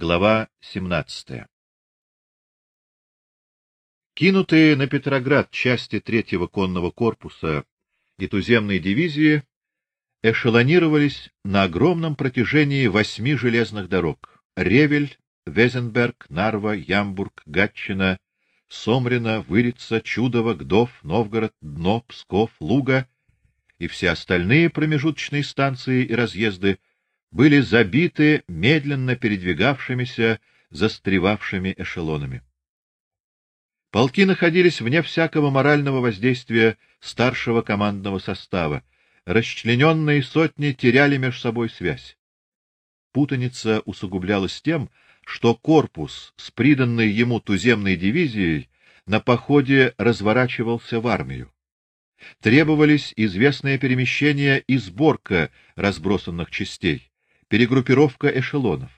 Глава 17. Кинутые на Петроград части третьего конного корпуса и туземной дивизии эшелонировались на огромном протяжении восьми железных дорог: Ревель, Везенберг, Нарва, Ямбург, Гатчина, Сомрино, Вырица, Чудово, Гдов, Новгород, Дно, Псков, Луга и все остальные промежуточные станции и разъезды были забиты медленно передвигавшимися, застревавшими эшелонами. Полки находились вне всякого морального воздействия старшего командного состава. Расчлененные сотни теряли между собой связь. Путаница усугублялась тем, что корпус с приданной ему туземной дивизией на походе разворачивался в армию. Требовались известные перемещения и сборка разбросанных частей, перегруппировка эшелонов.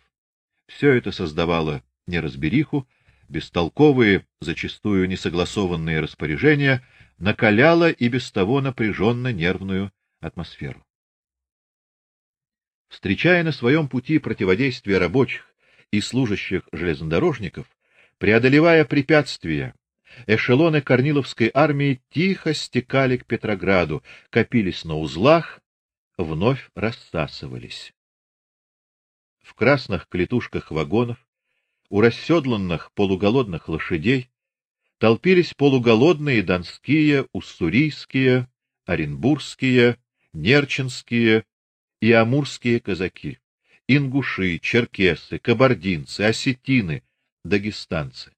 Все это создавало неразбериху, бестолковые, зачастую несогласованные распоряжения накаляло и без того напряженно нервную атмосферу. Встречая на своем пути противодействие рабочих и служащих железнодорожников, преодолевая препятствия, эшелоны Корниловской армии тихо стекали к Петрограду, копились на узлах, вновь рассасывались. В красных клетушках вагонов у расседланных полуголодных лошадей толпились полуголодные донские, уссурийские, оренбургские, нерчинские и амурские казаки, ингуши, черкесы, кабардинцы, осетины, дагестанцы.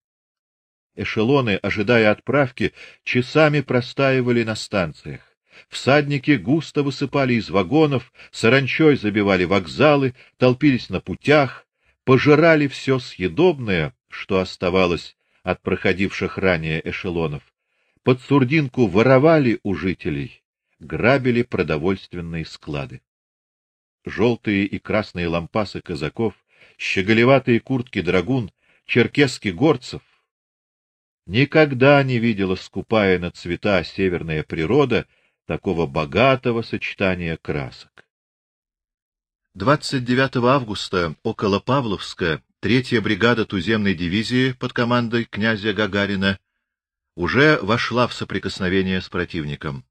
Эшелоны, ожидая отправки, часами простаивали на станциях. Всадники густо высыпали из вагонов, саранчой забивали вокзалы, толпились на путях, пожирали все съедобное, что оставалось от проходивших ранее эшелонов. Под сурдинку воровали у жителей, грабили продовольственные склады. Желтые и красные лампасы казаков, щеголеватые куртки драгун, черкесски горцев никогда не видела скупая на цвета северная природа такого богатого сочетания красок. 29 августа около Павловска третья бригада туземной дивизии под командой князя Гагарина уже вошла в соприкосновение с противником.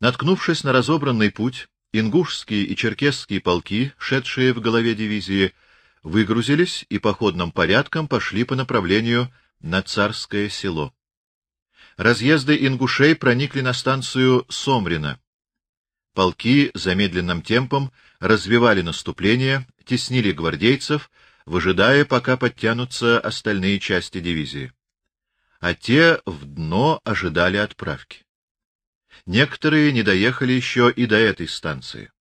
Наткнувшись на разобранный путь, ингушские и черкесские полки, шедшие в голове дивизии, выгрузились и походным порядком пошли по направлению на Царское село. Разъезды ингушей проникли на станцию Сомрино. Полки замедленным темпом развивали наступление, теснили гвардейцев, выжидая, пока подтянутся остальные части дивизии. А те в дно ожидали отправки. Некоторые не доехали еще и до этой станции.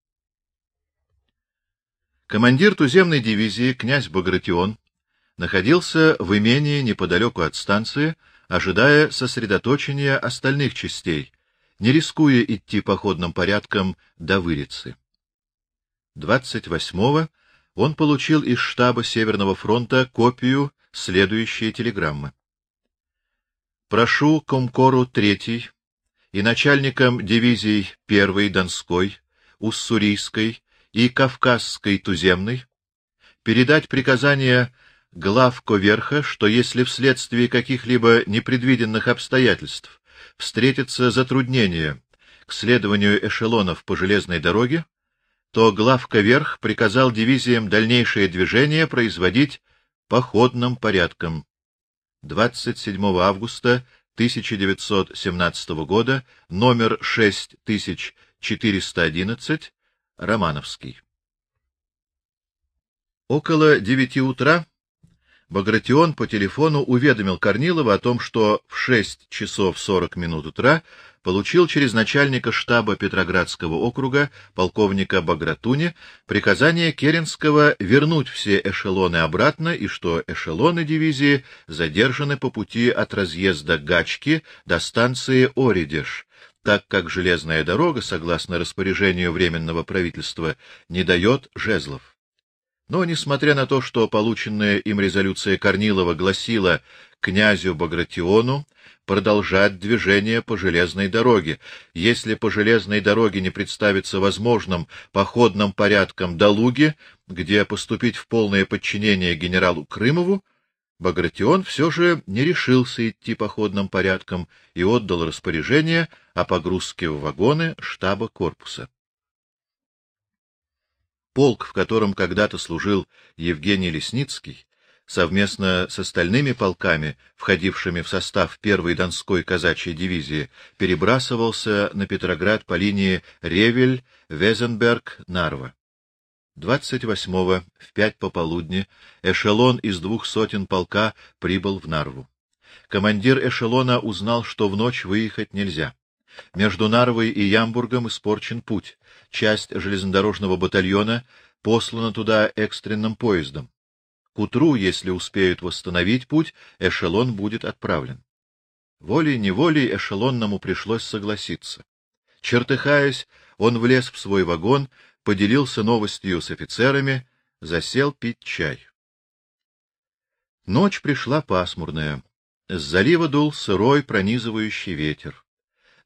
Командир туземной дивизии князь Багратион находился в имении неподалеку от станции, ожидая сосредоточения остальных частей, не рискуя идти походным порядком до Вырицы. 28-го он получил из штаба Северного фронта копию следующей телеграммы. Прошу Комкору третий и начальникам дивизий 1-й Донской, Уссурийской и Кавказской туземной передать приказание главко верха, что если вследствие каких-либо непредвиденных обстоятельств встретится затруднение к следованию эшелонов по железной дороге, то главка верх приказал дивизиям дальнейшее движение производить походным порядком. 27 августа 1917 года, номер 6411, Романовский. Около девяти утра Багратион по телефону уведомил Корнилова о том, что в шесть часов сорок минут утра получил через начальника штаба Петроградского округа полковника Багратуни приказание Керенского вернуть все эшелоны обратно и что эшелоны дивизии задержаны по пути от разъезда Гачки до станции Оридеш, так как железная дорога, согласно распоряжению временного правительства, не дает жезлов. Но, несмотря на то, что полученная им резолюция Корнилова гласила князю Багратиону продолжать движение по железной дороге. Если по железной дороге не представится возможным походным порядком до Луги, где поступить в полное подчинение генералу Крымову, Багратион все же не решился идти походным порядком и отдал распоряжение о погрузке в вагоны штаба корпуса. Полк, в котором когда-то служил Евгений Лесницкий, совместно с остальными полками, входившими в состав первой Донской казачьей дивизии, перебрасывался на Петроград по линии Ревель-Везенберг-Нарва. 28-го в пять пополудни эшелон из двух сотен полка прибыл в Нарву. Командир эшелона узнал, что в ночь выехать нельзя. Между Нарвой и Ямбургом испорчен путь. Часть железнодорожного батальона послана туда экстренным поездом. К утру, если успеют восстановить путь, эшелон будет отправлен. Волей-неволей эшелонному пришлось согласиться. Чертыхаясь, он влез в свой вагон, поделился новостью с офицерами, засел пить чай. Ночь пришла пасмурная. С залива дул сырой пронизывающий ветер.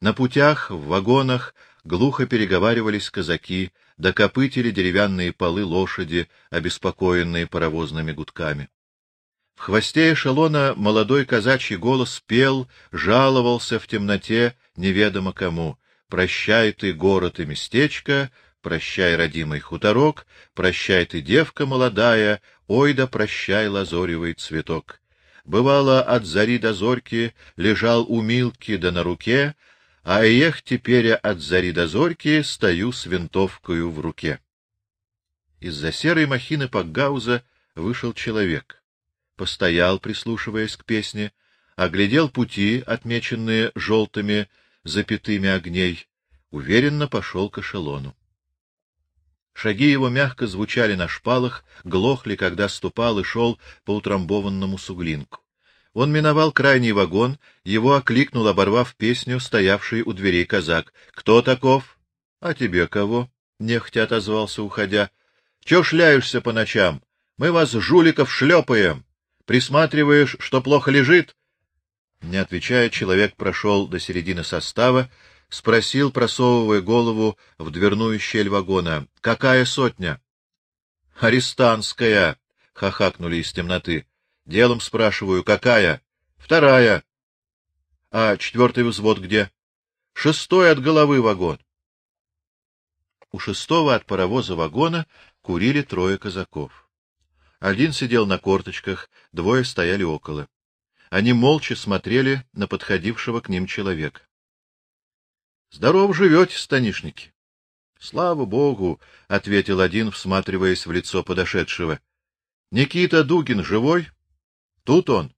На путях, в вагонах глухо переговаривались казаки, докопытили деревянные полы лошади, обеспокоенные паровозными гудками. В хвосте эшелона молодой казачий голос пел, жаловался в темноте неведомо кому. «Прощай ты, город и местечко, прощай, родимый хуторок, прощай ты, девка молодая, ой да прощай, лазоревый цветок». Бывало, от зари до зорьки лежал у Милки да на руке, а ех теперь от зари до зорьки стою с винтовкою в руке. Из-за серой махины Пакгауза вышел человек. Постоял, прислушиваясь к песне, оглядел пути, отмеченные желтыми запятыми огней, уверенно пошел к эшелону. Шаги его мягко звучали на шпалах, глохли, когда ступал и шел по утрамбованному суглинку. Он миновал крайний вагон, его окликнул, оборвав песню, стоявший у дверей казак. — Кто таков? — А тебе кого? — нехотя отозвался, уходя. — Чего шляешься по ночам? Мы вас, жуликов, шлепаем. Присматриваешь, что плохо лежит? Не отвечая, человек прошел до середины состава, спросил, просовывая голову в дверную щель вагона. — Какая сотня? — Арестантская, — хохакнули из темноты. Делом спрашиваю, какая? Вторая. А четвертый взвод где? Шестой от головы вагон. У шестого от паровоза вагона курили трое казаков. Один сидел на корточках, двое стояли около. Они молча смотрели на подходившего к ним человека. — Здоров живете, станишники. — Слава богу, — ответил один, всматриваясь в лицо подошедшего. — Никита Дугин живой? — Тут он.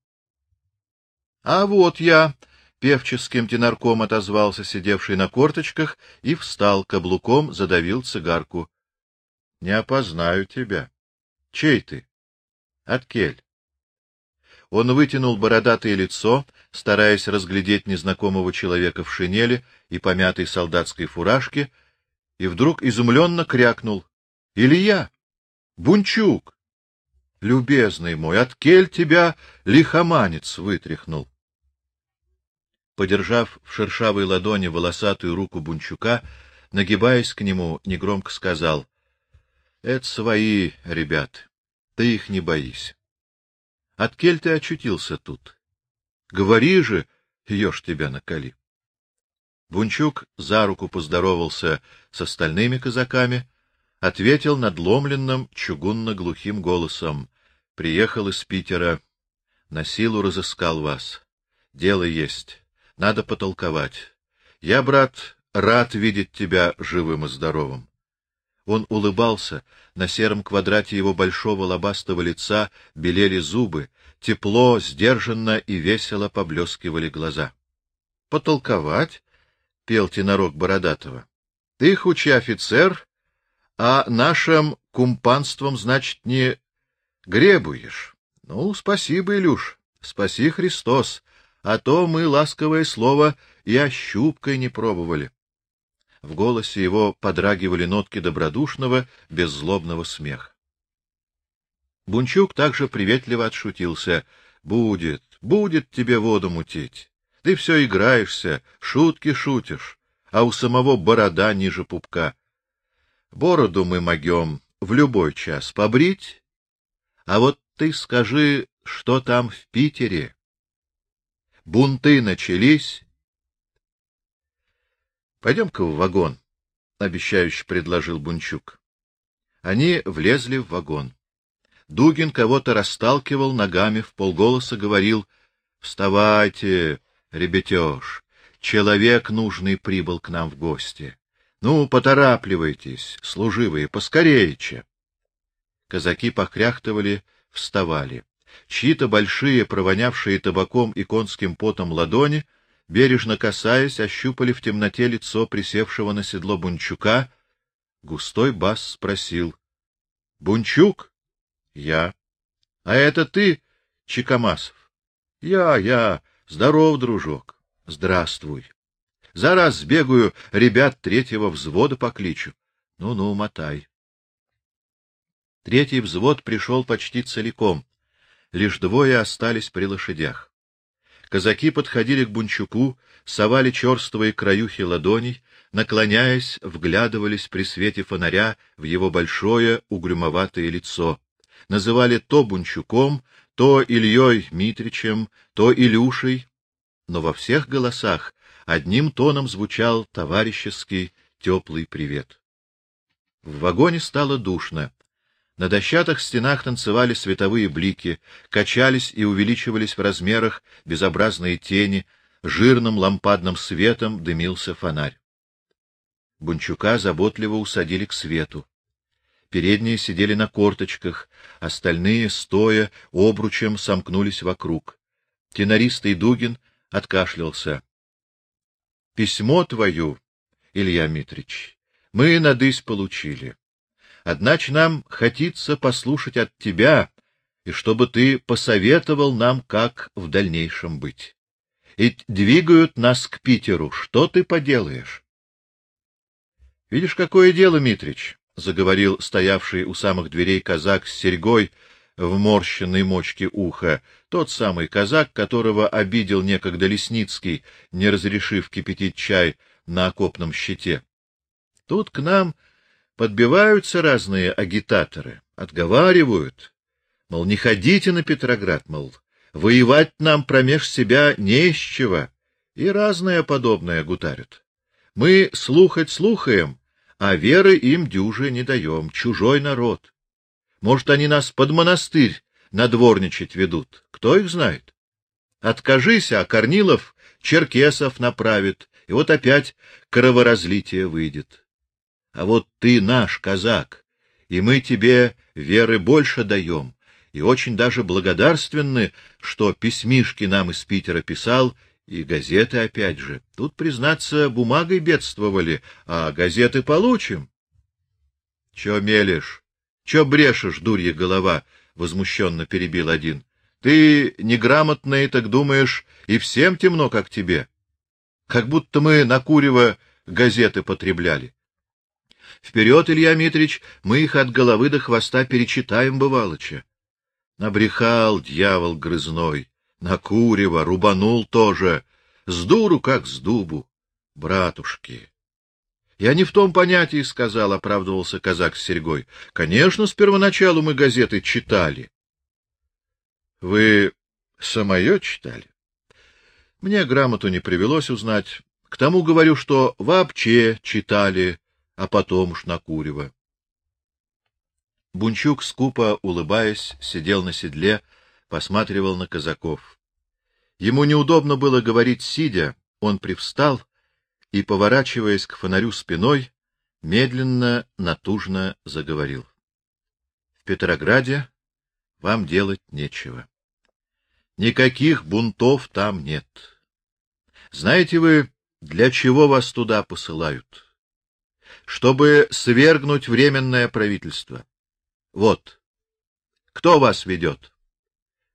— А вот я, — певческим тенарком отозвался сидевший на корточках и встал каблуком, задавил цигарку. — Не опознаю тебя. — Чей ты? — Откель. Он вытянул бородатое лицо, стараясь разглядеть незнакомого человека в шинели и помятой солдатской фуражке, и вдруг изумленно крякнул. — Илья! Бунчук! Любезный мой, от кель тебя лихоманец вытряхнул. Подержав в шершавой ладони волосатую руку Бунчука, нагибаясь к нему, негромко сказал: "Это свои, ребят. Ты их не боись. От кель ты очутился тут. Говори же, ешь тебя накали". Бунчук за руку поздоровался с остальными казаками, ответил надломленным чугунно-глухим голосом: "Приехал из Питера, на силу разыскал вас. Дело есть, надо потолковать. Я, брат, рад видеть тебя живым и здоровым". Он улыбался, на сером квадрате его большого лобастого лица белели зубы, тепло, сдержанно и весело поблескивали глаза. Потолковать, пел тенорок Бородатого. Ты хоть и офицер, а нашим кумпанством, значит, не гребуешь. Ну, спасибо, Илюш, спаси Христос, а то мы ласковое слово и ощупкой не пробовали. В голосе его подрагивали нотки добродушного, беззлобного смеха. Бунчук также приветливо отшутился. — Будет, будет тебе воду мутить. Ты все играешься, шутки шутишь, а у самого борода ниже пупка. Бороду мы могем в любой час побрить, а вот ты скажи, что там в Питере? Бунты начались? Пойдем-ка в вагон, обещающе предложил Бунчук. Они влезли в вагон. Дугин кого-то расталкивал ногами, в полголоса говорил: "Вставайте, ребятёж, человек нужный прибыл к нам в гости. Ну, поторапливайтесь, служивые, поскорейче". Казаки покряхтывали, вставали. Чьи-то большие, провонявшие табаком и конским потом ладони, бережно касаясь, ощупали в темноте лицо присевшего на седло Бунчука. Густой бас спросил: "Бунчук?" "Я". "А это ты, Чикамасов?" "Я, я. Здоров, дружок. Здравствуй. Зараз сбегаю, ребят третьего взвода покличу. Ну-ну, мотай". Третий взвод пришел почти целиком лишь двое остались при лошадях. Казаки подходили к Бунчуку, совали черствые краюхи ладоней, наклоняясь, вглядывались при свете фонаря в его большое угрюмоватое лицо. Называли то Бунчуком, то Ильей Митричем, то Илюшей, но во всех голосах одним тоном звучал товарищеский теплый привет. В вагоне стало душно. На дощатых стенах танцевали световые блики, качались и увеличивались в размерах безобразные тени, жирным лампадным светом дымился фонарь. Бунчука заботливо усадили к свету. Передние сидели на корточках, остальные, стоя, обручем сомкнулись вокруг. Тенористый Дугин откашлялся. — Письмо твою, Илья Митрич, мы надысь получили. Однако нам хотится послушать от тебя, и чтобы ты посоветовал нам, как в дальнейшем быть. Ведь двигают нас к Питеру, что ты поделаешь? Видишь, какое дело, Митрич, заговорил стоявший у самых дверей казак с серьгой в морщенной мочке уха, тот самый казак, которого обидел некогда Лесницкий, не разрешив кипятить чай на окопном щите. Тут к нам подбиваются разные агитаторы, отговаривают, мол, не ходите на Петроград, мол, воевать нам промеж себя не из чего, и разное подобное гутарят. Мы слухать слухаем, а веры им дюже не даем, чужой народ. Может, они нас под монастырь надворничать ведут, кто их знает? Откажись, а Корнилов черкесов направит, и вот опять кроворазлитие выйдет. А вот ты наш казак, и мы тебе веры больше даем, и очень даже благодарственны, что письмишки нам из Питера писал, и газеты опять же. Тут, признаться, бумагой бедствовали, а газеты получим. — Чё мелешь? Чё брешешь, дурья голова? — возмущенно перебил один. — Ты неграмотный, так думаешь, и всем темно, как тебе? Как будто мы на Курево газеты потребляли. Вперед, Илья Митрич, мы их от головы до хвоста перечитаем, бывалоча. Набрехал дьявол грызной, на курево, рубанул тоже, с дуру как с дубу. Братушки! Я не в том понятии сказал, оправдывался казак с серьгой. Конечно, с первоначалу мы газеты читали. Вы самое читали? Мне грамоту не привелось узнать. К тому говорю, что вообще читали, а потом уж на курево. Бунчук, скупо улыбаясь, сидел на седле, посматривал на казаков. Ему неудобно было говорить сидя, он привстал и, поворачиваясь к фонарю спиной, медленно, натужно заговорил. В Петрограде вам делать нечего. Никаких бунтов там нет. Знаете вы, для чего вас туда посылают? чтобы свергнуть временное правительство. Вот. Кто вас ведет?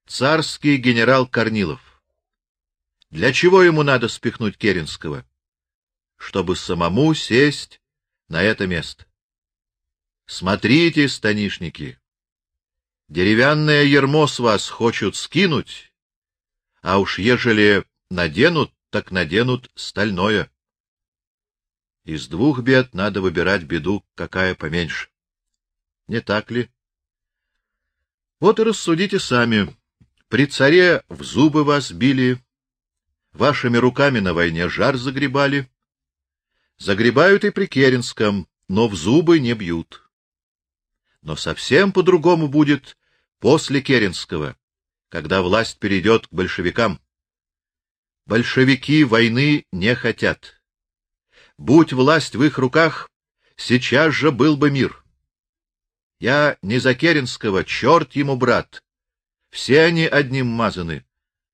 Царский генерал Корнилов. Для чего ему надо спихнуть Керенского? Чтобы самому сесть на это место. Смотрите, станишники. Деревянное ермо с вас хочут скинуть, а уж ежели наденут, так наденут стальное. Из двух бед надо выбирать беду, какая поменьше. Не так ли? Вот и рассудите сами. При царе в зубы вас били, вашими руками на войне жар загребали. Загребают и при Керенском, но в зубы не бьют. Но совсем по-другому будет после Керенского, когда власть перейдет к большевикам. Большевики войны не хотят. Будь власть в их руках, сейчас же был бы мир. Я не за Керенского, черт ему, брат. Все они одним мазаны.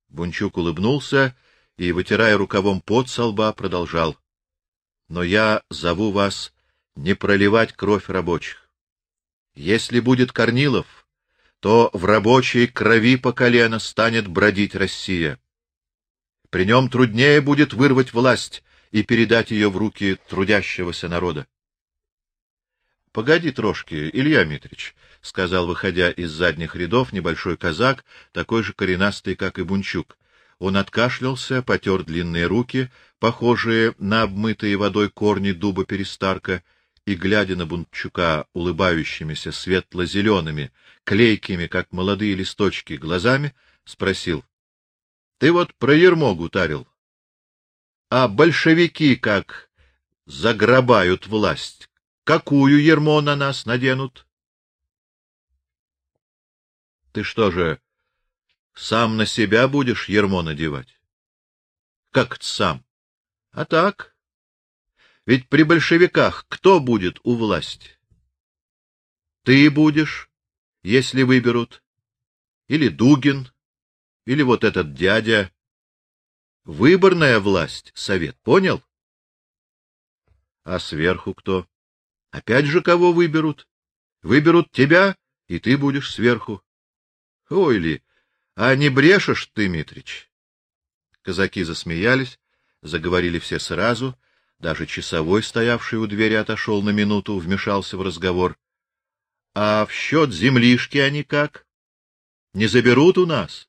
Бунчук улыбнулся и, вытирая рукавом пот со лба, продолжал. Но я зову вас не проливать кровь рабочих. Если будет Корнилов, то в рабочей крови по колено станет бродить Россия. При нем труднее будет вырвать власть и передать ее в руки трудящегося народа. — Погоди трошки, Илья Митрич, — сказал, выходя из задних рядов, небольшой казак, такой же коренастый, как и Бунчук. Он откашлялся, потер длинные руки, похожие на обмытые водой корни дуба перестарка, и, глядя на Бунчука улыбающимися светло-зелеными, клейкими, как молодые листочки, глазами, спросил. — Ты вот про ермо гутарил. А большевики как заграбают власть, какую ермо на нас наденут? Ты что же, сам на себя будешь ермо надевать? Как сам? А так. Ведь при большевиках кто будет у власти? Ты будешь, если выберут, или Дугин, или вот этот дядя. Выборная власть, совет, понял? А сверху кто? Опять же кого выберут? Выберут тебя, и ты будешь сверху. Ой ли, а не брешешь ты, Митрич? Казаки засмеялись, заговорили все сразу, даже часовой, стоявший у двери, отошел на минуту, вмешался в разговор. А в счет землишки они как? Не заберут у нас?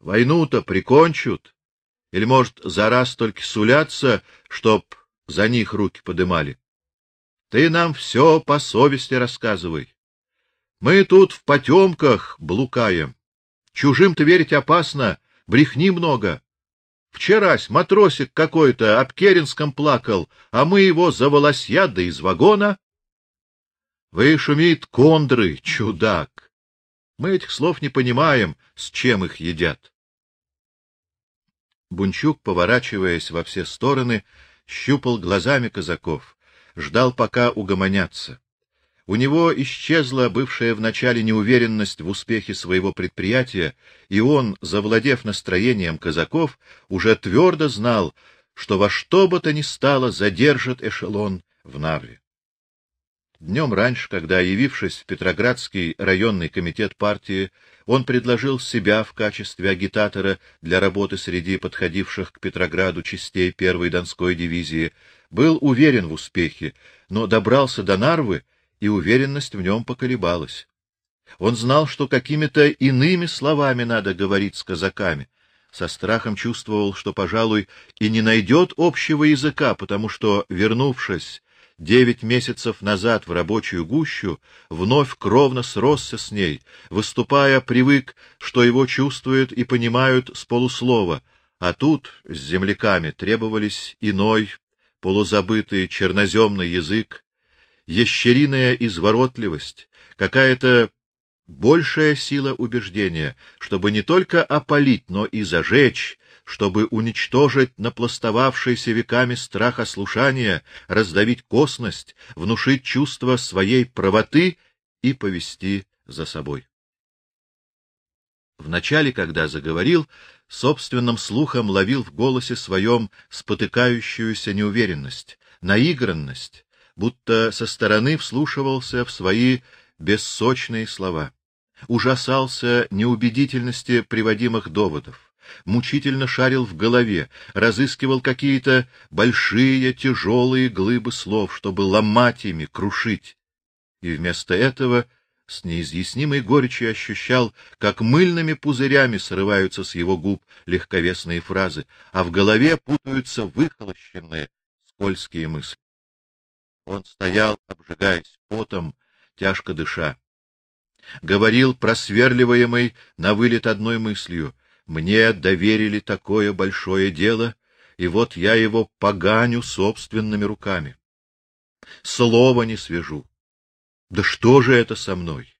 Войну-то прикончут. Или, может, за раз только сулятся, чтоб за них руки подымали? Ты нам все по совести рассказывай. Мы тут в потемках блукаем. Чужим-то верить опасно, брехни много. Вчерась матросик какой-то об Керенском плакал, а мы его за волосья да из вагона. Вы шумит кондры, чудак. Мы этих слов не понимаем, с чем их едят. Бунчук, поворачиваясь во все стороны, щупал глазами казаков, ждал, пока угомонятся. У него исчезла бывшая вначале неуверенность в успехе своего предприятия, и он, завладев настроением казаков, уже твердо знал, что во что бы то ни стало задержит эшелон в Нарве. Днем раньше, когда, явившись в Петроградский районный комитет партии, он предложил себя в качестве агитатора для работы среди подходивших к Петрограду частей первой Донской дивизии, был уверен в успехе, но добрался до Нарвы и уверенность в нем поколебалась. Он знал, что какими-то иными словами надо говорить с казаками. Со страхом чувствовал, что, пожалуй, и не найдет общего языка, потому что, вернувшись девять месяцев назад в рабочую гущу, вновь кровно сросся с ней, выступая, привык, что его чувствуют и понимают с полуслова, а тут с земляками требовались иной, полузабытый черноземный язык, ящериная изворотливость, какая-то большая сила убеждения, чтобы не только опалить, но и зажечь, чтобы уничтожить напластовавшийся веками страх ослушания, раздавить косность, внушить чувство своей правоты и повести за собой. Вначале, когда заговорил, собственным слухом ловил в голосе своем спотыкающуюся неуверенность, наигранность, будто со стороны вслушивался в свои бессочные слова, ужасался неубедительности приводимых доводов, мучительно шарил в голове, разыскивал какие-то большие тяжелые глыбы слов, чтобы ломать ими, крушить, и вместо этого с неизъяснимой горечью ощущал, как мыльными пузырями срываются с его губ легковесные фразы, а в голове путаются выхолощенные, скользкие мысли. Он стоял, обжигаясь потом, тяжко дыша. Говорил просверливаемый на вылет одной мыслью: мне доверили такое большое дело, и вот я его поганю собственными руками. Слова не свяжу. Да что же это со мной?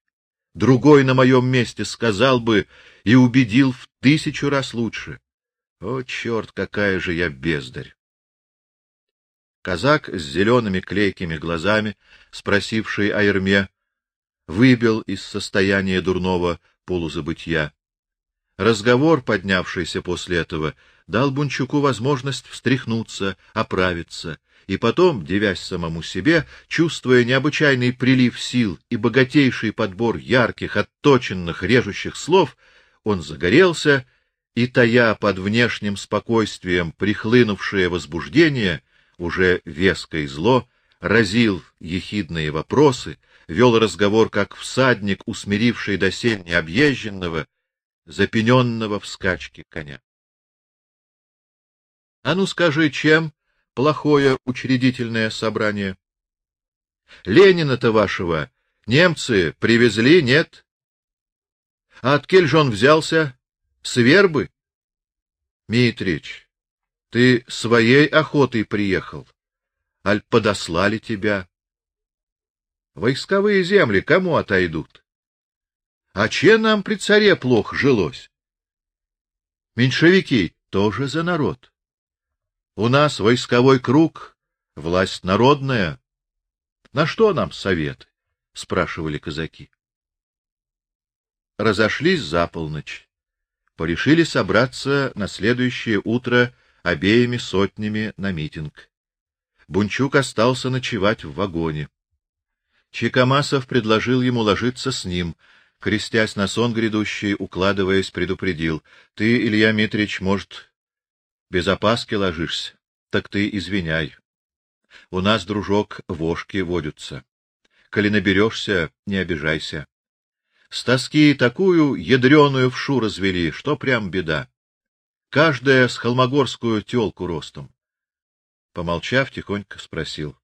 Другой на моем месте сказал бы и убедил в тысячу раз лучше. О, черт, какая же я бездарь! Казак с зелеными клейкими глазами, спросивший о Ерме, выбил из состояния дурного полузабытья. Разговор, поднявшийся после этого, дал Бунчуку возможность встряхнуться, оправиться, и потом, девясь самому себе, чувствуя необычайный прилив сил и богатейший подбор ярких, отточенных, режущих слов, он загорелся и, тая под внешним спокойствием прихлынувшее возбуждение, уже веско и зло, разил ехидные вопросы, вел разговор как всадник, усмиривший досель необъезженного, запененного в скачке коня. — А ну скажи, чем плохое учредительное собрание? — Ленина-то вашего немцы привезли, нет? — А от кель же он взялся? С вербы? — Митрич, ты своей охотой приехал? Аль подослали тебя? Войсковые земли кому отойдут? А че нам при царе плохо жилось? Меньшевики тоже за народ. У нас войсковой круг, власть народная. На что нам советы? спрашивали казаки. Разошлись за полночь. Порешили собраться на следующее утро обеими сотнями на митинг. Бунчук остался ночевать в вагоне. Чекамасов предложил ему ложиться с ним, крестясь на сон грядущий, укладываясь, предупредил: "Ты, Илья Митрич, может, без опаски ложишься, так ты извиняй. У нас, дружок, вошки водятся. Коли наберешься, не обижайся. С тоски такую ядреную вшу развели, что прям беда. Каждая с холмогорскую тёлку ростом. Помолчав, тихонько спросил: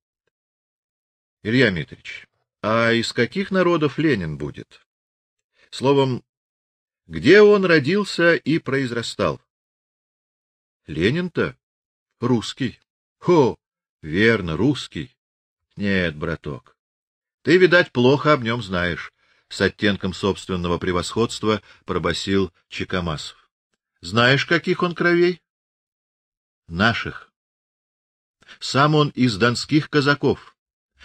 Илья Митрич, а из каких народов Ленин будет? Словом, где он родился и произрастал? Ленин-то русский. Хо, верно, русский. Нет, браток. Ты, видать, плохо об нем знаешь, с оттенком собственного превосходства пробасил Чекамасов. Знаешь, каких он кровей? Наших. Сам он из донских казаков,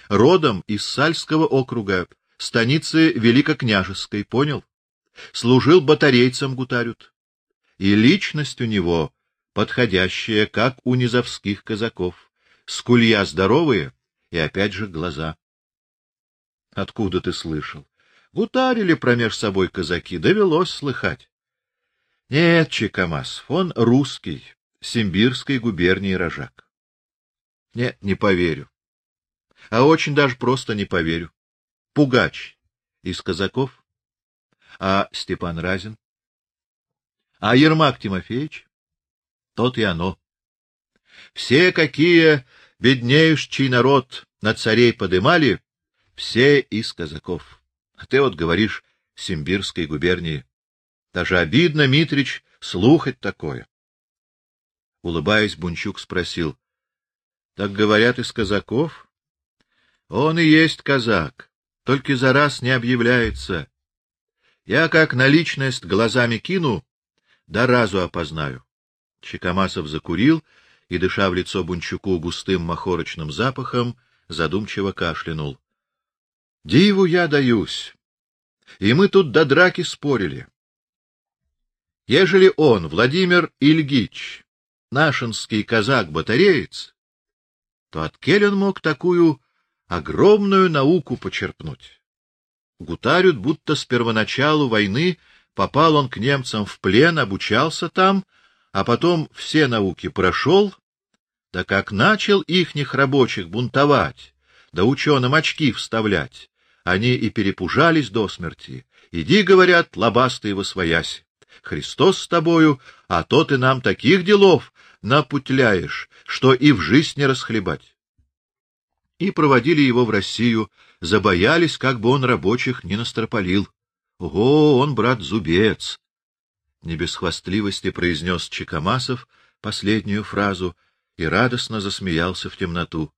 родом из Сальского округа, станицы Великокняжеской, понял? Служил батарейцем гутарют. И личность у него подходящая, как у низовских казаков, скулья здоровые и опять же глаза. Откуда ты слышал? Гутарили промеж собой казаки, довелось слыхать. Нет, Чекамас, он русский, Симбирской губернии рожак. Нет, не поверю. А очень даже просто не поверю. Пугач из казаков? А Степан Разин? А Ермак Тимофеевич? Тот и оно. Все, какие беднеющий народ на царей подымали, все из казаков. А ты вот говоришь Симбирской губернии. Даже обидно, Митрич, слухать такое. Улыбаясь, Бунчук спросил: так говорят из казаков? Он и есть казак, только за раз не объявляется. Я как на личность глазами кину, да разу опознаю. Чекамасов закурил и, дыша в лицо Бунчуку густым махорочным запахом, задумчиво кашлянул. Диву я даюсь. И мы тут до драки спорили. Ежели он, Владимир Ильгич, нашинский казак-батареец, то от Келлен мог такую огромную науку почерпнуть. Гутарют, будто с первоначалу войны попал он к немцам в плен, обучался там, а потом все науки прошел, да как начал ихних рабочих бунтовать, да ученым очки вставлять, они и перепужались до смерти. Иди, говорят, лобастый восвоясь. Христос с тобою, а то ты нам таких делов напутляешь, что и в жизнь не расхлебать. И проводили его в Россию, забоялись, как бы он рабочих не настропалил. Ого, он, брат, зубец! Не без хвастливости произнес Чекамасов последнюю фразу и радостно засмеялся в темноту.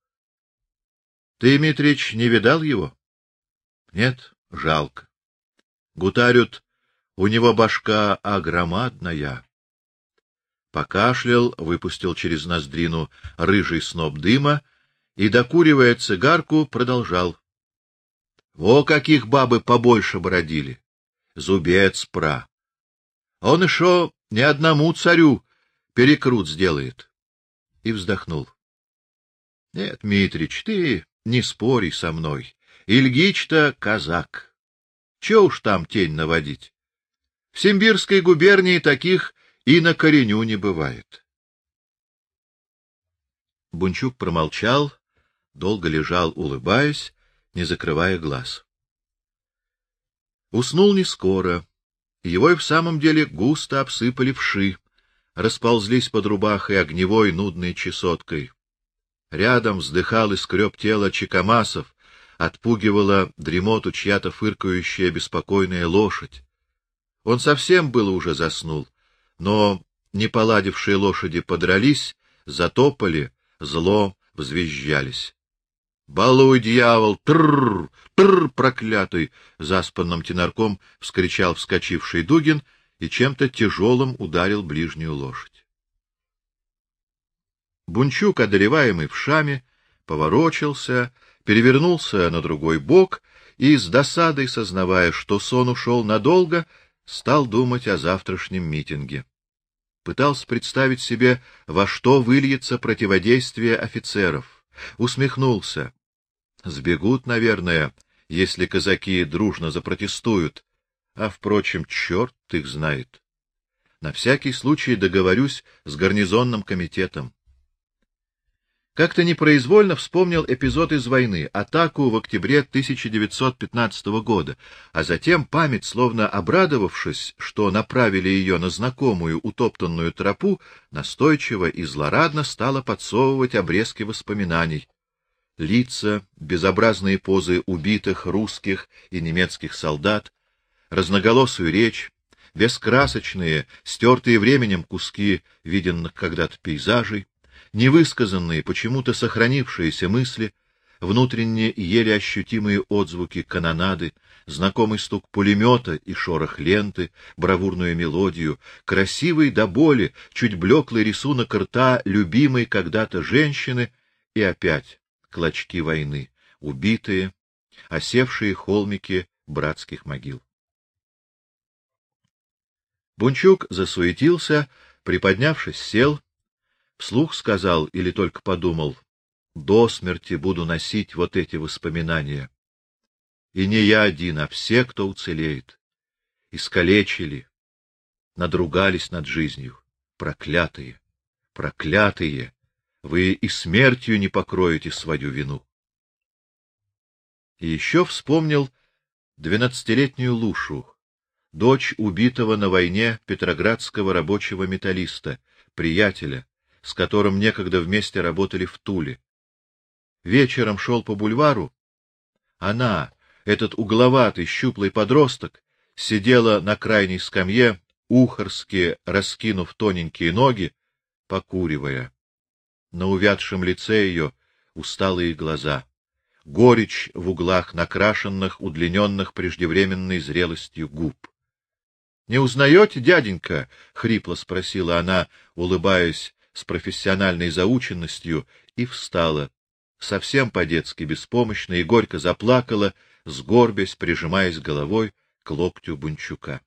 — Ты, Митрич, не видал его? — Нет, жалко. Гутарют, у него башка огромадная. Покашлял, выпустил через ноздрину рыжий сноп дыма и, докуривая цигарку, продолжал. — Во каких бабы побольше бродили! Зубец пра! Он еще ни одному царю перекрут сделает. И вздохнул. — Нет, Митрич, ты не спори со мной. Ильгич-то казак. Че уж там тень наводить? В Симбирской губернии таких и на кореню не бывает. Бунчук промолчал, долго лежал, улыбаясь, не закрывая глаз. Уснул не скоро. Его и в самом деле густо обсыпали вши, расползлись под рубахой огневой нудной чесоткой. Рядом вздыхал и скреб тело Чекамасов, отпугивала дремоту чья-то фыркающая беспокойная лошадь. Он совсем было уже заснул, но не поладившие лошади подрались, затопали, зло взвизжались. Балуй, дьявол! Тррр! Тррр, проклятый! Заспанным тенарком вскричал вскочивший Дугин и чем-то тяжелым ударил ближнюю лошадь. Бунчук, одолеваемый вшами, поворочился, перевернулся на другой бок и, с досадой сознавая, что сон ушел надолго, стал думать о завтрашнем митинге. Пытался представить себе, во что выльется противодействие офицеров. Усмехнулся. Сбегут, наверное, если казаки дружно запротестуют, а, впрочем, черт их знает. На всякий случай договорюсь с гарнизонным комитетом. Как-то непроизвольно вспомнил эпизод из войны, атаку в октябре 1915 года, а затем память, словно обрадовавшись, что направили ее на знакомую утоптанную тропу, настойчиво и злорадно стала подсовывать обрезки воспоминаний. Лица, безобразные позы убитых русских и немецких солдат, разноголосую речь, бескрасочные, стертые временем куски виденных когда-то пейзажей, невысказанные, почему-то сохранившиеся мысли, внутренне еле ощутимые отзвуки канонады, знакомый стук пулемета и шорох ленты, бравурную мелодию, красивый до боли, чуть блеклый рисунок рта любимой когда-то женщины и опять клочки войны, убитые, осевшие холмики братских могил. Бунчук засуетился, приподнявшись, сел, вслух сказал или только подумал: "До смерти буду носить вот эти воспоминания. И не я один, а все, кто уцелеет. Искалечили, надругались над жизнью, проклятые, проклятые. Вы и смертью не покроете свою вину". И еще вспомнил двенадцатилетнюю Лушу, дочь убитого на войне петроградского рабочего металлиста, приятеля, с которым некогда вместе работали в Туле. Вечером шел по бульвару, она, этот угловатый, щуплый подросток, сидела на крайней скамье, ухорски раскинув тоненькие ноги, покуривая. На увядшем лице ее усталые глаза, горечь в углах накрашенных, удлиненных преждевременной зрелостью губ. Не узнаете, дяденька? хрипло спросила она, улыбаясь с профессиональной заученностью, и встала, совсем по-детски беспомощно и горько заплакала, сгорбясь, прижимаясь головой к локтю Бунчука.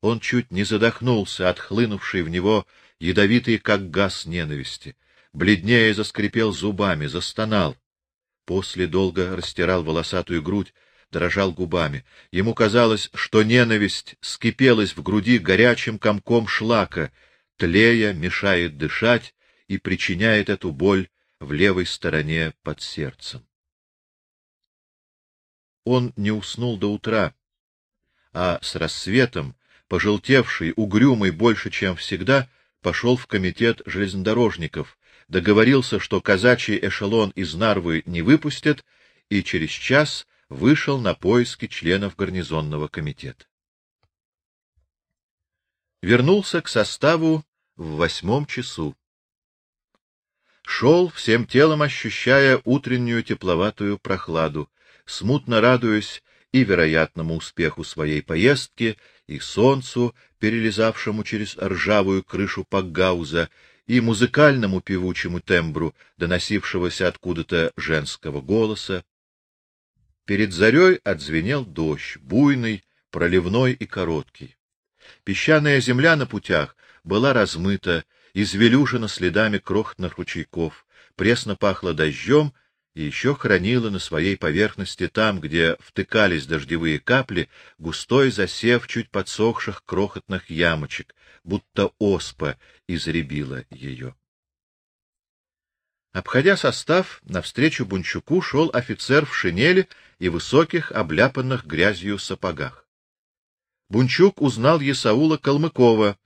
Он чуть не задохнулся от хлынувшей в него ядовитой, как газ ненависти. Бледнее заскрипел зубами, застонал. После долго растирал волосатую грудь, дрожал губами. Ему казалось, что ненависть скипелась в груди горячим комком шлака, тлея, мешает дышать и причиняет эту боль в левой стороне под сердцем. Он не уснул до утра, а с рассветом, пожелтевший, угрюмый больше, чем всегда, пошел в комитет железнодорожников, договорился, что казачий эшелон из Нарвы не выпустят, и через час вышел на поиски членов гарнизонного комитета. Вернулся к составу в восьмом часу. Шел всем телом ощущая утреннюю тепловатую прохладу, смутно радуясь и вероятному успеху своей поездки, и солнцу, перелезавшему через ржавую крышу пакгауза, и музыкальному певучему тембру, доносившегося откуда-то женского голоса. Перед зарей отзвенел дождь, буйный, проливной и короткий. Песчаная земля на путях была размыта, извелюжена следами крохотных ручейков, пресно пахло дождем и еще хранила на своей поверхности там, где втыкались дождевые капли, густой засев чуть подсохших крохотных ямочек, будто оспа изребила ее. Обходя состав, навстречу Бунчуку шел офицер в шинели и высоких, обляпанных грязью сапогах. Бунчук узнал Есаула Калмыкова,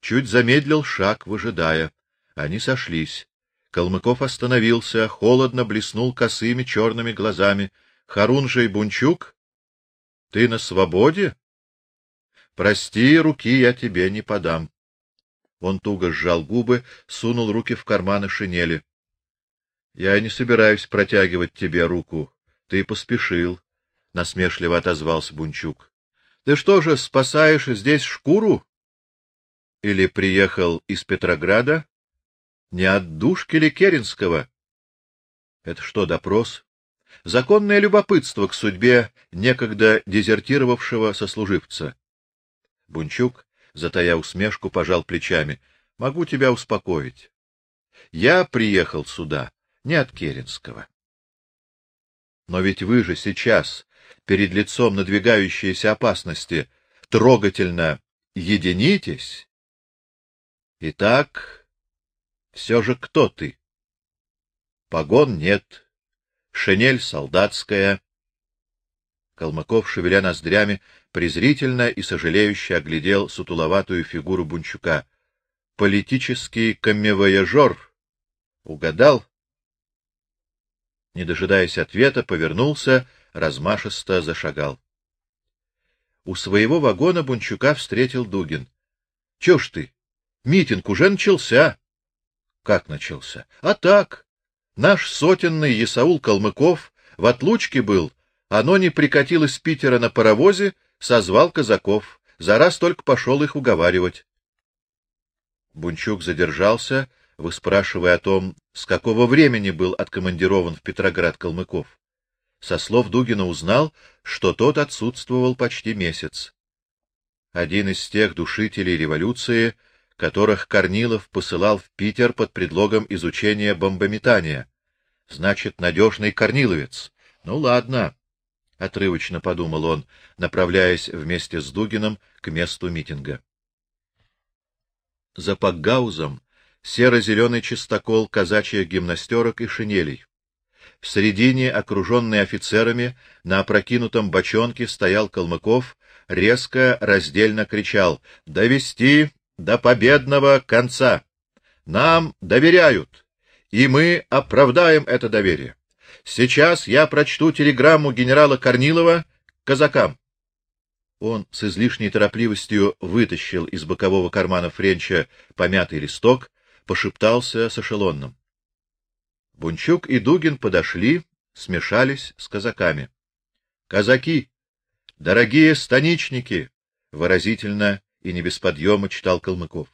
чуть замедлил шаг, выжидая. Они сошлись. Калмыков остановился, холодно блеснул косыми черными глазами. Харунжий Бунчук, ты на свободе? Прости, руки я тебе не подам. Он туго сжал губы, сунул руки в карманы шинели. Я не собираюсь протягивать тебе руку. Ты поспешил, насмешливо отозвался Бунчук. Ты что же, спасаешь здесь шкуру? Или приехал из Петрограда? Не от душки ли Керенского? Это что, допрос? Законное любопытство к судьбе некогда дезертировавшего сослуживца. Бунчук, затая усмешку, пожал плечами. Могу тебя успокоить. Я приехал сюда не от Керенского. Но ведь вы же сейчас, перед лицом надвигающейся опасности, трогательно единитесь. Итак, все же кто ты? Погон нет, шинель солдатская. Калмыков, шевеля ноздрями, презрительно и сожалеюще оглядел сутуловатую фигуру Бунчука. Политический камевояжер. Угадал? Не дожидаясь ответа, повернулся, размашисто зашагал. У своего вагона Бунчука встретил Дугин. — Чё ж ты? Митинг уже начался. Как начался? А так. Наш сотенный Исаул Калмыков в отлучке был, оно не прикатил из Питера на паровозе, созвал казаков, за раз только пошел их уговаривать. Бунчук задержался, выспрашивая о том, с какого времени был откомандирован в Петроград Калмыков. Со слов Дугина узнал, что тот отсутствовал почти месяц. Один из тех душителей революции, которых Корнилов посылал в Питер под предлогом изучения бомбометания. Значит, надежный корниловец. Ну ладно, отрывочно подумал он, направляясь вместе с Дугином к месту митинга. За Пакгаузом серо-зеленый чистокол казачьих гимнастерок и шинелей. В середине, окруженный офицерами, на опрокинутом бочонке стоял Калмыков, резко, раздельно кричал: "Довести до победного конца. Нам доверяют, и мы оправдаем это доверие. Сейчас я прочту телеграмму генерала Корнилова казакам. Он с излишней торопливостью вытащил из бокового кармана Френча помятый листок, пошептался с эшелонным. Бунчук и Дугин подошли, смешались с казаками. Казаки, дорогие станичники, выразительно и не без подъема читал Калмыков.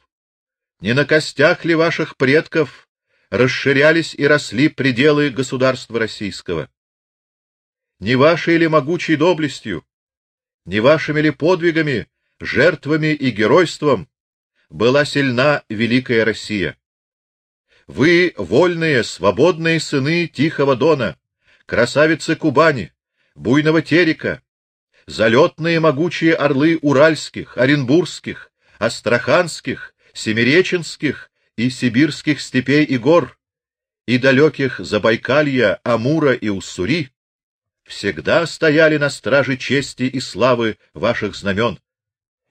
Не на костях ли ваших предков расширялись и росли пределы государства российского? Не вашей ли могучей доблестью, не вашими ли подвигами, жертвами и геройством была сильна великая Россия? Вы вольные, свободные сыны Тихого Дона, красавицы Кубани, буйного Терека, залетные могучие орлы уральских, оренбургских, астраханских, семиреченских и сибирских степей и гор, и далеких Забайкалья, Амура и Уссури, всегда стояли на страже чести и славы ваших знамен,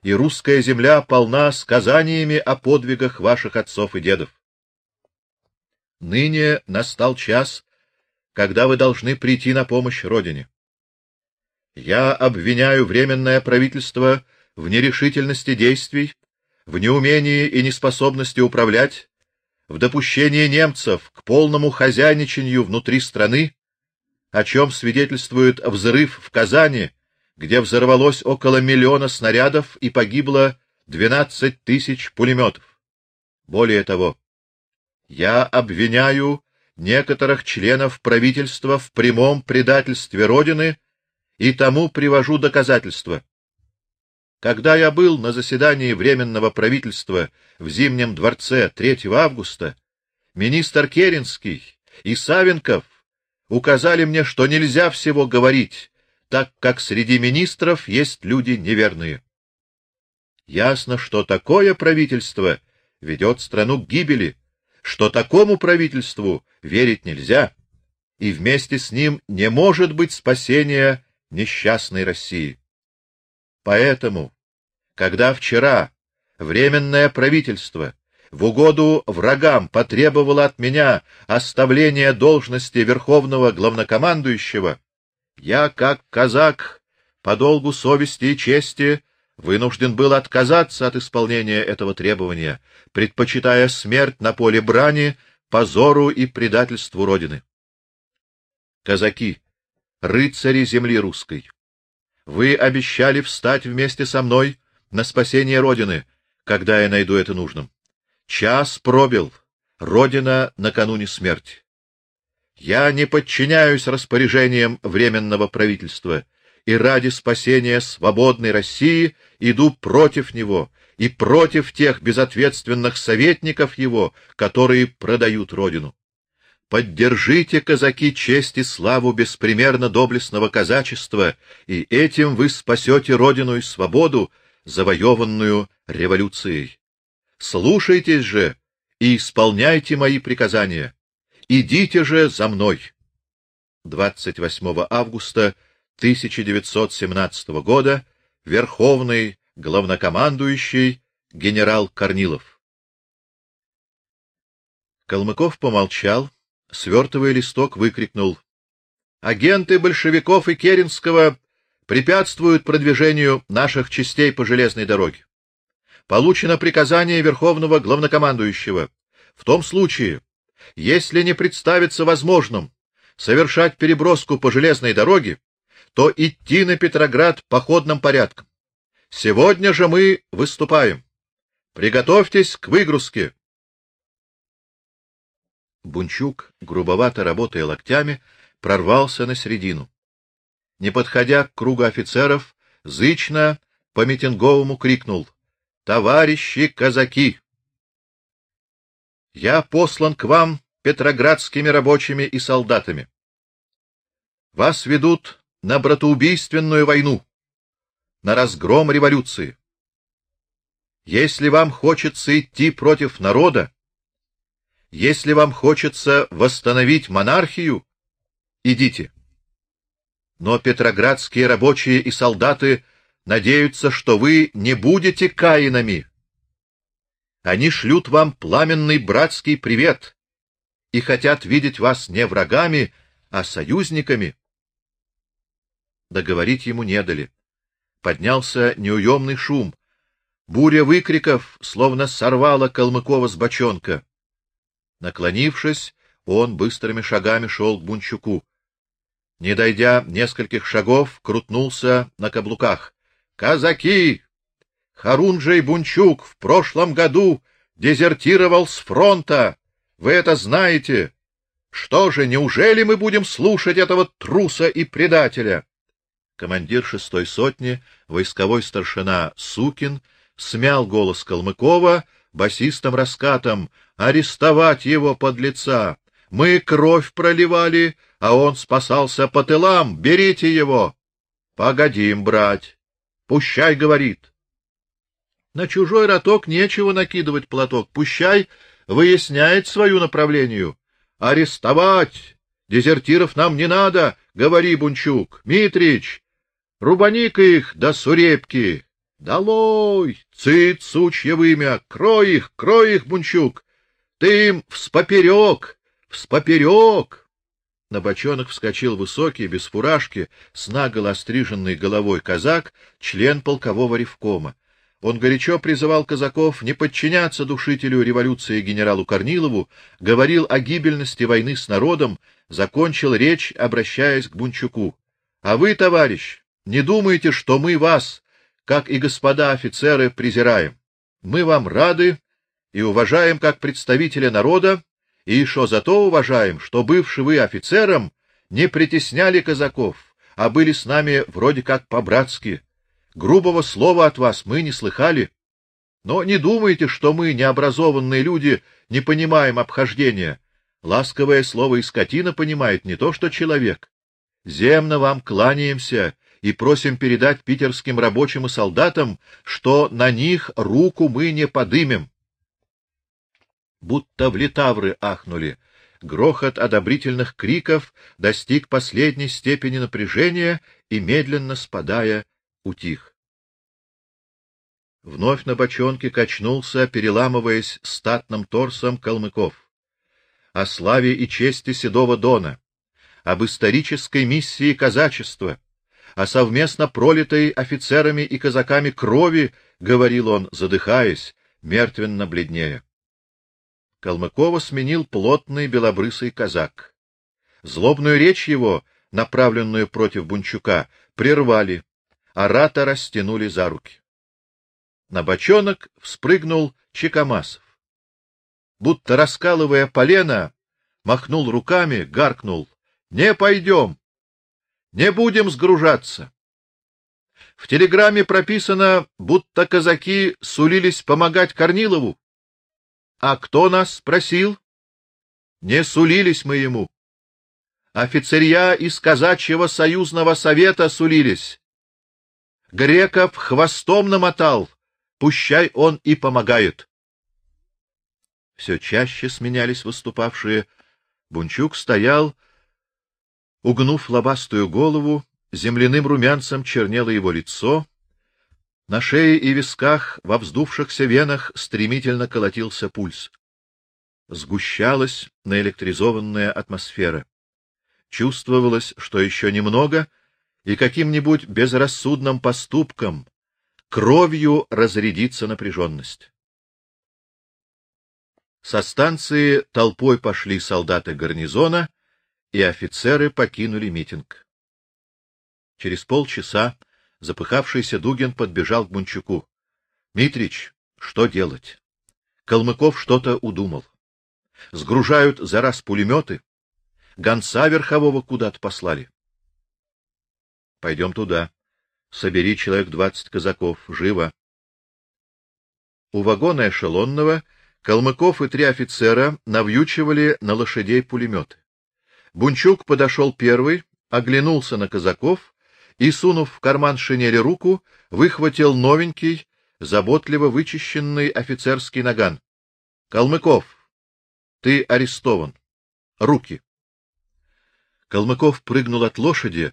и русская земля полна сказаниями о подвигах ваших отцов и дедов. Ныне настал час, когда вы должны прийти на помощь родине. Я обвиняю временное правительство в нерешительности действий, в неумении и неспособности управлять, в допущении немцев к полному хозяйничанию внутри страны, о чем свидетельствует взрыв в Казани, где взорвалось около миллиона снарядов и погибло 12 тысяч пулеметов. Более того, я обвиняю некоторых членов правительства в прямом предательстве Родины и тому привожу доказательства. Когда я был на заседании Временного правительства в Зимнем дворце 3 августа, министр Керенский и Савенков указали мне, что нельзя всего говорить, так как среди министров есть люди неверные. Ясно, что такое правительство ведет страну к гибели, что такому правительству верить нельзя, и вместе с ним не может быть спасения несчастной России. Поэтому, когда вчера временное правительство в угоду врагам потребовало от меня оставления должности верховного главнокомандующего, я, как казак, по долгу совести и чести, вынужден был отказаться от исполнения этого требования, предпочитая смерть на поле брани позору и предательству родины. Казаки, рыцари земли русской, вы обещали встать вместе со мной на спасение родины, когда я найду это нужным. Час пробил, родина накануне смерти. Я не подчиняюсь распоряжениям временного правительства и ради спасения свободной России иду против него и против тех безответственных советников его, которые продают родину. Поддержите, казаки, честь и славу беспримерно доблестного казачества, и этим вы спасете родину и свободу, завоеванную революцией. Слушайтесь же и исполняйте мои приказания. Идите же за мной. 28 августа 1917 года Верховный главнокомандующий генерал Корнилов. Калмыков помолчал, свертывая листок, выкрикнул: "Агенты большевиков и Керенского препятствуют продвижению наших частей по железной дороге. Получено приказание верховного главнокомандующего в том случае, если не представится возможным совершать переброску по железной дороге, то идти на Петроград походным порядком. Сегодня же мы выступаем. Приготовьтесь к выгрузке. Бунчук, грубовато работая локтями, прорвался на середину. Не подходя к кругу офицеров, зычно по митинговому крикнул: "Товарищи казаки! Я послан к вам петроградскими рабочими и солдатами. Вас ведут на братоубийственную войну, на разгром революции. Если вам хочется идти против народа, если вам хочется восстановить монархию, идите. Но петроградские рабочие и солдаты надеются, что вы не будете каинами, они шлют вам пламенный братский привет и хотят видеть вас не врагами, а союзниками. Договорить ему не дали. Поднялся неуемный шум. Буря выкриков словно сорвала Калмыкова с бочонка. Наклонившись, он быстрыми шагами шел к Бунчуку. Не дойдя нескольких шагов, крутнулся на каблуках. Казаки, Харунжий Бунчук в прошлом году дезертировал с фронта. Вы это знаете. Что же, неужели мы будем слушать этого труса и предателя? Командир шестой сотни, войсковой старшина Сукин, смял голос Калмыкова басистым раскатом: "Арестовать его подлеца! Мы кровь проливали, а он спасался по тылам. Берите его!" "Погодим брать. Пущай говорит. На чужой роток нечего накидывать платок. Пущай выясняет свою направлению. Арестовать Дезертиров нам не надо, говори, Бунчук. Митрич, рубани-ка их до сурепки. Долой! Цыц, сучье вымя! Крой их, крой их, Бунчук! Ты им вспоперек, вспоперек! На бочонок вскочил высокий, без фуражки, с наголо остриженной головой казак, член полкового ревкома. Он горячо призывал казаков не подчиняться душителю революции генералу Корнилову, говорил о гибельности войны с народом, закончил речь, обращаясь к Бунчуку. А вы, товарищ, не думайте, что мы вас, как и господа офицеры, презираем. Мы вам рады и уважаем как представителя народа, и еще за то уважаем, что бывший вы офицером не притесняли казаков, а были с нами вроде как по-братски. Грубого слова от вас мы не слыхали. Но не думайте, что мы, необразованные люди, не понимаем обхождения. Ласковое слово и скотина понимает не то, что человек. Земно вам кланяемся и просим передать питерским рабочим и солдатам, что на них руку мы не подымем. Будто в литавры ахнули. Грохот одобрительных криков достиг последней степени напряжения и медленно спадая утих. Вновь на бочонке качнулся, переламываясь статным торсом Калмыков. О славе и чести Седого Дона, об исторической миссии казачества, о совместно пролитой офицерами и казаками крови, говорил он, задыхаясь, мертвенно бледнее. Калмыкова сменил плотный белобрысый казак. Злобную речь его, направленную против Бунчука, прервали, оратора растянули за руки. На бочонок вспрыгнул Чекамасов. Будто раскалывая полено, махнул руками, гаркнул: "Не пойдем! Не будем сгружаться!" В телеграмме прописано, будто казаки сулились помогать Корнилову. А кто нас спросил? Не сулились мы ему. Офицерья из казачьего союзного совета сулились. Греков хвостом намотал, пущай он и помогает. Все чаще сменялись выступавшие. Бунчук стоял, угнув лобастую голову, земляным румянцем чернело его лицо, на шее и висках, во вздувшихся венах стремительно колотился пульс. Сгущалась наэлектризованная атмосфера. Чувствовалось, что еще немного — и каким-нибудь безрассудным поступком, кровью разрядится напряженность. Со станции толпой пошли солдаты гарнизона, и офицеры покинули митинг. Через полчаса запыхавшийся Дугин подбежал к Бунчуку. Митрич, что делать? Калмыков что-то удумал. Сгружают за раз пулеметы, гонца верхового куда-то послали. Пойдем туда. Собери человек двадцать казаков, живо. У вагона эшелонного Калмыков и три офицера навьючивали на лошадей пулеметы. Бунчук подошел первый, оглянулся на казаков и, сунув в карман шинели руку, выхватил новенький, заботливо вычищенный офицерский наган. Калмыков, ты арестован. Руки. Калмыков прыгнул от лошади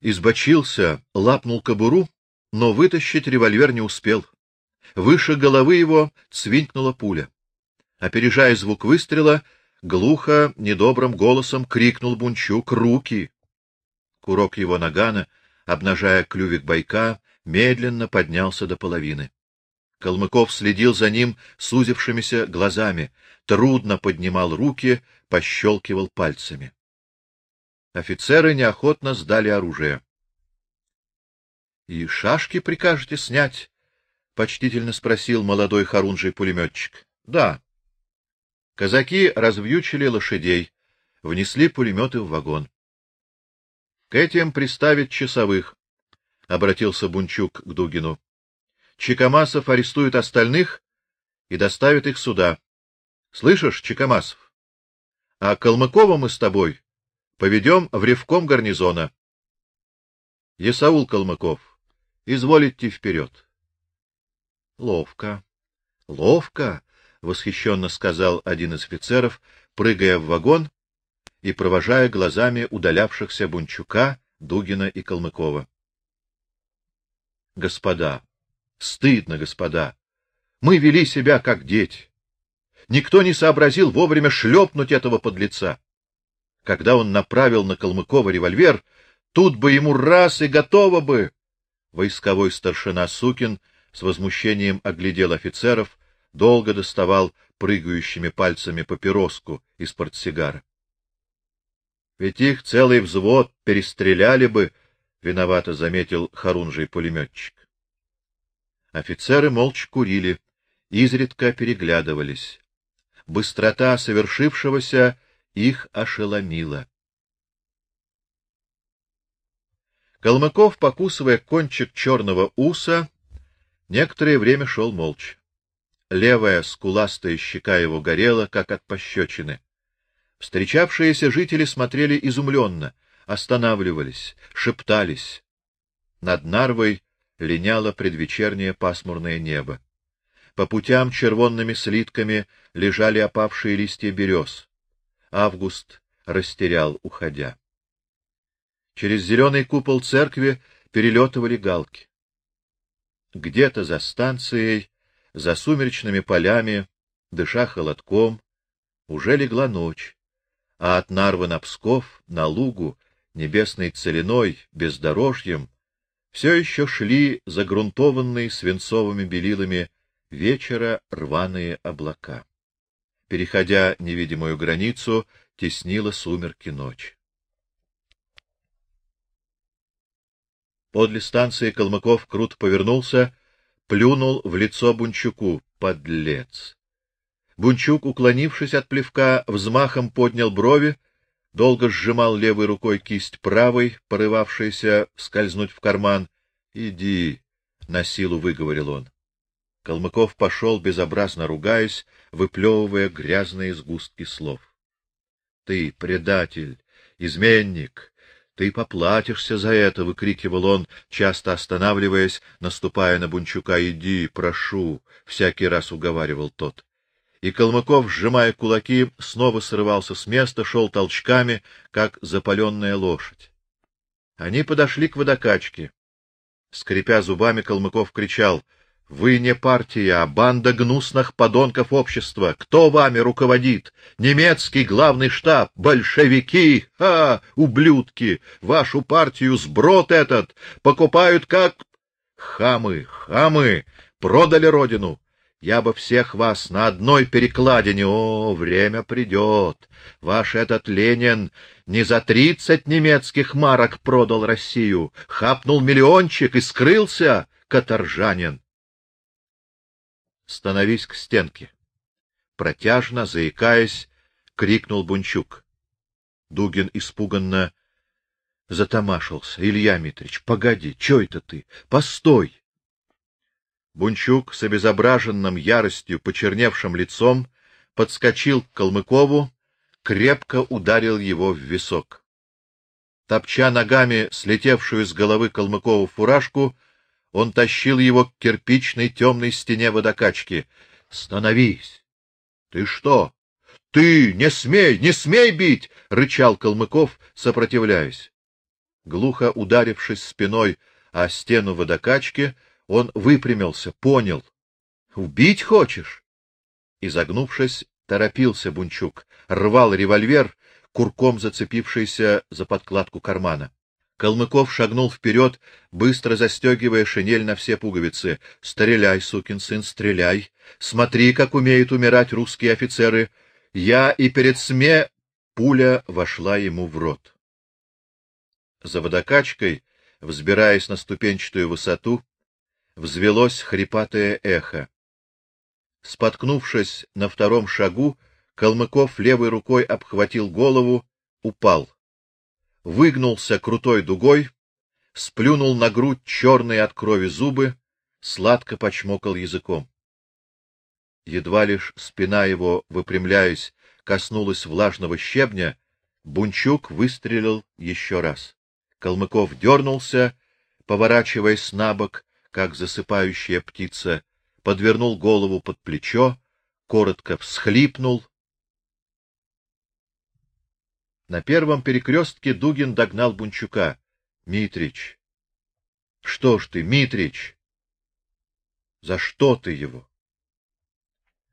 избочился, лапнул кобуру, но вытащить револьвер не успел. Выше головы его свинкнула пуля. Опережая звук выстрела, глухо, недобрым голосом крикнул Бунчук: "Руки!" Курок его нагана, обнажая клювик байка, медленно поднялся до половины. Калмыков следил за ним сузившимися глазами, трудно поднимал руки, пощелкивал пальцами. Офицеры неохотно сдали оружие. — И шашки прикажете снять? — почтительно спросил молодой хорунжий пулеметчик. — Да. Казаки развьючили лошадей, внесли пулеметы в вагон. — К этим приставить часовых, — обратился Бунчук к Дугину. — Чекамасов арестует остальных и доставит их сюда. Слышишь, Чекамасов? А Калмыкова мы с тобой Поведем в ревком гарнизона. Есаул Калмыков, изволите вперед. Ловко. Ловко, восхищенно сказал один из офицеров, прыгая в вагон и провожая глазами удалявшихся Бунчука, Дугина и Калмыкова. Господа, стыдно, господа. Мы вели себя как дети. Никто не сообразил вовремя шлепнуть этого подлеца. Когда он направил на Калмыкова револьвер, тут бы ему раз и готово бы. Войсковой старшина Сукин с возмущением оглядел офицеров, долго доставал прыгающими пальцами папироску из портсигара. Ведь их целый взвод перестреляли бы, виновато заметил Харунжий пулеметчик. Офицеры молча курили, изредка переглядывались. Быстрота совершившегося их ошеломила. Калмыков, покусывая кончик черного уса, некоторое время шел молча. Левая скуластая щека его горела, как от пощечины. Встречавшиеся жители смотрели изумленно, останавливались, шептались. Над Нарвой линяло предвечернее пасмурное небо. По путям червонными слитками лежали опавшие листья берез. Август растерял, уходя. Через зеленый купол церкви перелетывали галки. Где-то за станцией, за сумеречными полями, дыша холодком, уже легла ночь, а от Нарвы на Псков, на лугу, небесной целиной, бездорожьем, все еще шли загрунтованные свинцовыми белилами вечера рваные облака. Переходя невидимую границу, теснила сумерки ночь. Подле станции Калмыков круто повернулся, плюнул в лицо Бунчуку. Подлец! Бунчук, уклонившись от плевка, взмахом поднял брови, долго сжимал левой рукой кисть правой, порывавшейся скользнуть в карман. — Иди, — на силу выговорил он. Калмыков пошел, безобразно ругаясь, выплевывая грязные сгустки слов. — Ты предатель, изменник, ты поплатишься за это, выкрикивал он, часто останавливаясь, наступая на Бунчука. Иди, прошу, всякий раз уговаривал тот и Калмыков, сжимая кулаки, снова срывался с места, шел толчками, как запаленная лошадь. Они подошли к водокачке. Скрипя зубами, Калмыков кричал: "Вы не партия, а банда гнусных подонков общества. Кто вами руководит? Немецкий главный штаб, большевики, а, ублюдки! Вашу партию сброд этот покупают как хамы, хамы, продали родину, я бы всех вас на одной перекладине. О, время придет. Ваш этот Ленин не за тридцать немецких марок продал Россию, хапнул миллиончик и скрылся, каторжанин. Становись к стенке. Протяжно, заикаясь, крикнул Бунчук. Дугин испуганно затомашился. Илья Митрич, погоди, что это ты? Постой! Бунчук с обезображенным яростью почерневшим лицом подскочил к Калмыкову, крепко ударил его в висок. Топча ногами слетевшую с головы Калмыкову фуражку, он тащил его к кирпичной темной стене водокачки. "Становись! Ты что? Ты не смей, не смей бить!" рычал Калмыков, сопротивляясь. Глухо ударившись спиной о стену водокачки, он выпрямился, понял. Убить хочешь? Изогнувшись, торопился Бунчук, рвал револьвер, курком зацепившийся за подкладку кармана. Калмыков шагнул вперед, быстро застегивая шинель на все пуговицы. Стреляй, сукин сын, стреляй. Смотри, как умеют умирать русские офицеры. Я и перед сме пуля вошла ему в рот. За водокачкой, взбираясь на ступенчатую высоту, взвелось хрипатое эхо. Споткнувшись на втором шагу, Калмыков левой рукой обхватил голову, упал. Выгнулся крутой дугой, сплюнул на грудь черные от крови зубы, сладко почмокал языком. Едва лишь спина его, выпрямляясь, коснулась влажного щебня, Бунчук выстрелил еще раз. Калмыков дернулся, поворачиваясь на бок, как засыпающая птица, подвернул голову под плечо, коротко всхлипнул. На первом перекрестке Дугин догнал Бунчука. — Митрич! — Что ж ты, Митрич? — За что ты его?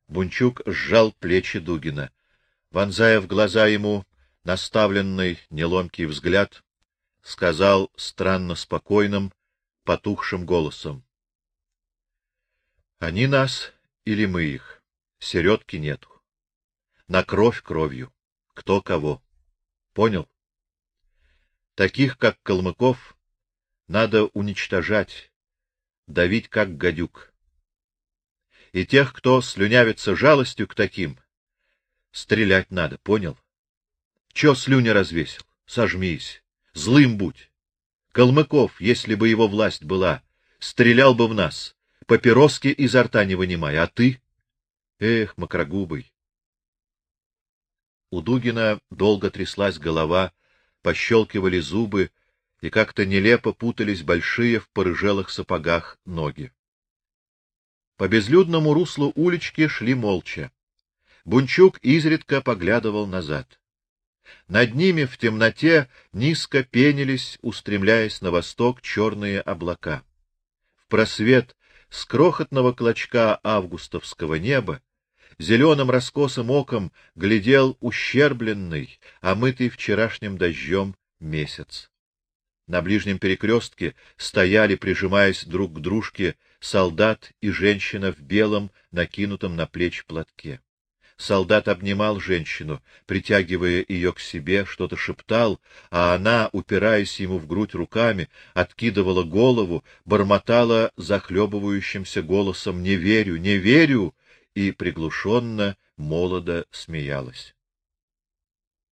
Бунчук сжал плечи Дугина. Вонзая в глаза ему наставленный неломкий взгляд, сказал странно спокойным, потухшим голосом. — Они нас или мы их? Середки нету. На кровь кровью. Кто кого. Понял? Таких, как Калмыков, надо уничтожать, давить как гадюк. И тех, кто слюнявится жалостью к таким, стрелять надо, понял? Чё слюни развесил? Сожмись, злым будь. Калмыков, если бы его власть была, стрелял бы в нас, папироски изо рта не вынимая, а ты? Эх, макрогубый! У Дугина долго тряслась голова, пощелкивали зубы, и как-то нелепо путались большие в порыжелых сапогах ноги. По безлюдному руслу улички шли молча. Бунчук изредка поглядывал назад. Над ними в темноте низко пенились, устремляясь на восток, черные облака. В просвет с крохотного клочка августовского неба зеленым раскосым оком глядел ущербленный, омытый вчерашним дождем месяц. На ближнем перекрестке стояли, прижимаясь друг к дружке, солдат и женщина в белом, накинутом на плечи платке. Солдат обнимал женщину, притягивая ее к себе, что-то шептал, а она, упираясь ему в грудь руками, откидывала голову, бормотала захлебывающимся голосом: "Не верю, не верю!" И приглушенно, молодо смеялась.